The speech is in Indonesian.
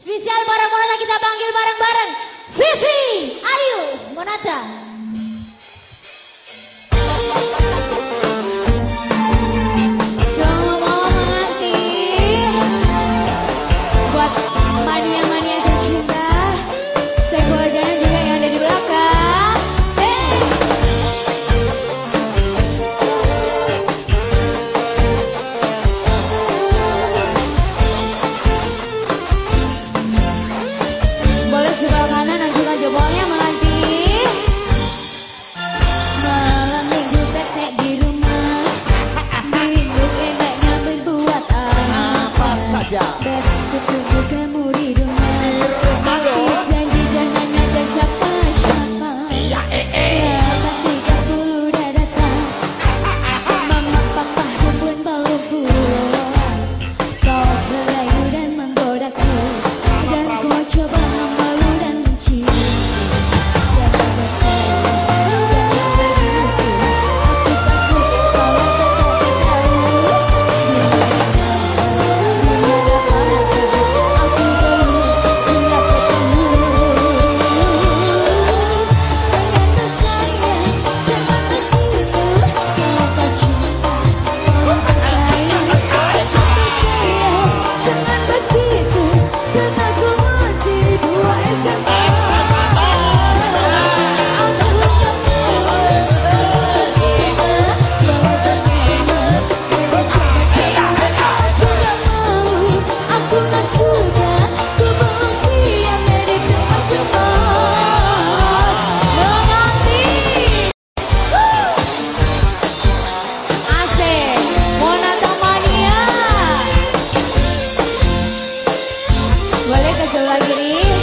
Spesial bareng Monata kita panggil bareng-bareng. Vivi, Ayu, Monata. get the Selagi